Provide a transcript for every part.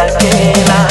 Michaela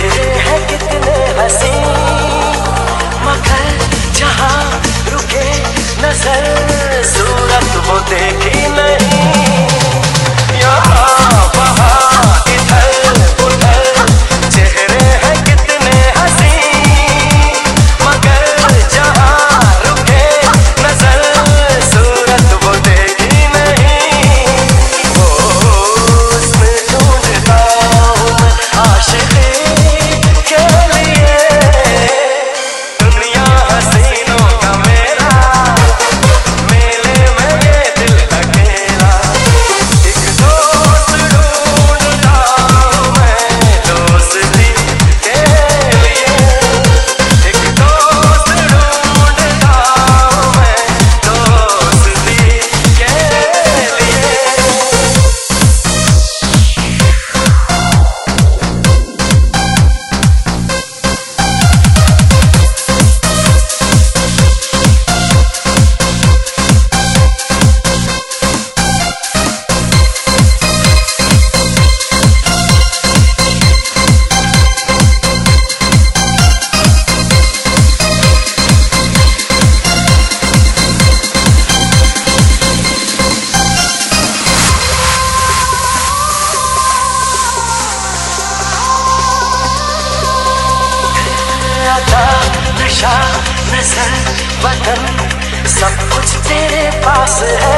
Yeah. नशा नज़र वतन सब कुछ तेरे पास है।